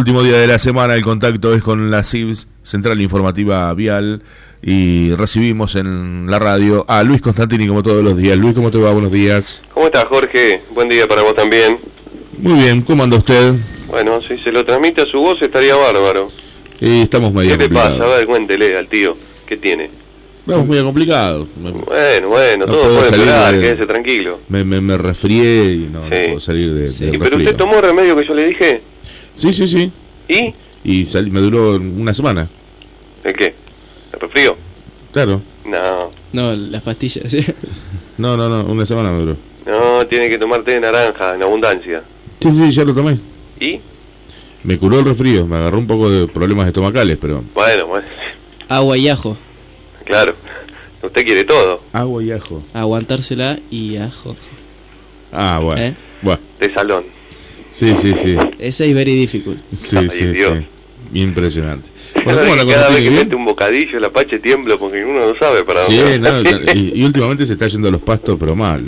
Último día de la semana, el contacto es con la CIVS, Central Informativa Vial, y recibimos en la radio a Luis Constantini como todos los días. Luis, ¿cómo te va? Buenos días. ¿Cómo estás, Jorge? Buen día para vos también. Muy bien, ¿cómo anda usted? Bueno, si se lo transmite a su voz estaría bárbaro. Y estamos medio ¿Qué te pasa? A ver, cuéntele al tío. ¿Qué tiene? Estamos medio complicados. Me, Bueno, bueno, No todo puede esperar, de- quédese tranquilo. me, me- me resfrié y no, no Sí. puedo salir de, Sí. del ¿Y pero usted tomó el remedio que yo le dije? Sí, sí, sí. ¿Y? Y salí- me duró una semana. ¿El qué? ¿El resfrío? Claro. No, No, las pastillas. No, no, no, una semana me duró. no, tiene que tomar té de naranja en abundancia. Sí, sí, ya lo tomé. ¿Y? Me curó el resfrío, me agarró un poco de problemas estomacales, pero Bueno, bueno, Agua y ajo. claro. Usted quiere todo. agua y ajo. Aguantársela y ajo. Ah, bueno. ¿Eh? Bueno, De salón. Sí, sí, sí. Esa es very difficult. Sí, Ay, sí, Dios. sí. Impresionante. Es Bueno, verdad ¿cómo la cada cosa vez que sigue mete bien? un bocadillo el apache tiembla porque uno no sabe para Sí, dónde va. no, y, y últimamente se está yendo a los pastos, pero mal.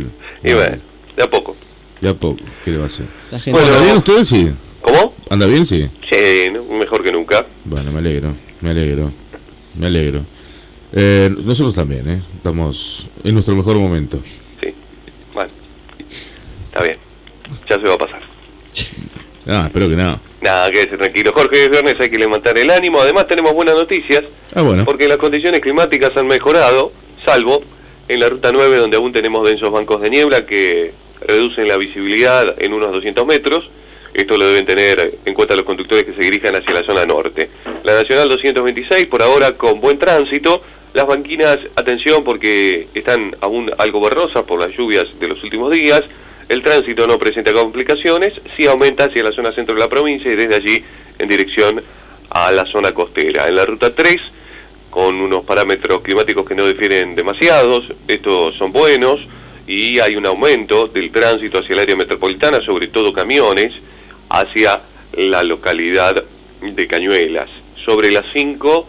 Y bueno, de a poco. Ya a poco, ¿qué le va a hacer? La gente Bueno, ¿Anda bien usted? Sí. ¿Cómo? ¿Anda bien? Sí. Sí, ¿no? mejor que nunca. Bueno, me alegro, me alegro, me alegro. Eh, nosotros también, ¿eh? Estamos en nuestro mejor momento. Sí. Bueno. Está bien. Ya se va a pasar. Ah, espero que no. Nada, quédese tranquilo. Jorge, es viernes hay que levantar el ánimo. Además tenemos buenas noticias Ah, bueno. porque las condiciones climáticas han mejorado, salvo en la ruta 9 donde aún tenemos densos bancos de niebla que reducen la visibilidad en unos 200 metros. Esto lo deben tener en cuenta los conductores que se dirijan hacia la zona norte. La Nacional 226 por ahora con buen tránsito. Las banquinas, atención porque están aún algo borrosas por las lluvias de los últimos días. El tránsito no presenta complicaciones, sí aumenta hacia la zona centro de la provincia y desde allí en dirección a la zona costera. En la ruta 3 con unos parámetros climáticos que no difieren demasiados, estos son buenos y hay un aumento del tránsito hacia el área metropolitana, sobre todo camiones, hacia la localidad de Cañuelas. Sobre las 5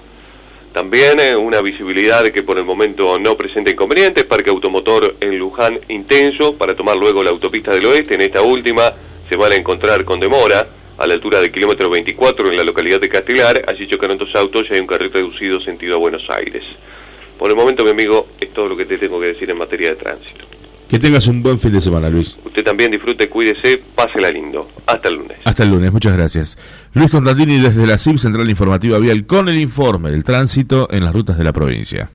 también eh, una visibilidad que por el momento no presenta inconvenientes, parque automotor en Luján intenso para tomar luego la autopista del oeste. En esta última se van a encontrar con demora a la altura del kilómetro 24 en la localidad de Castelar. Allí chocaron dos autos y hay un carril reducido sentido a Buenos Aires. Por el momento, mi amigo, es todo lo que te tengo que decir en materia de tránsito. Que tengas un buen fin de semana, Luis. Usted también disfrute, cuídese, pásela lindo. Hasta el lunes. Hasta el lunes, muchas gracias. Luis Constantini desde la CIP Central Informativa Vial con el informe del tránsito en las rutas de la provincia.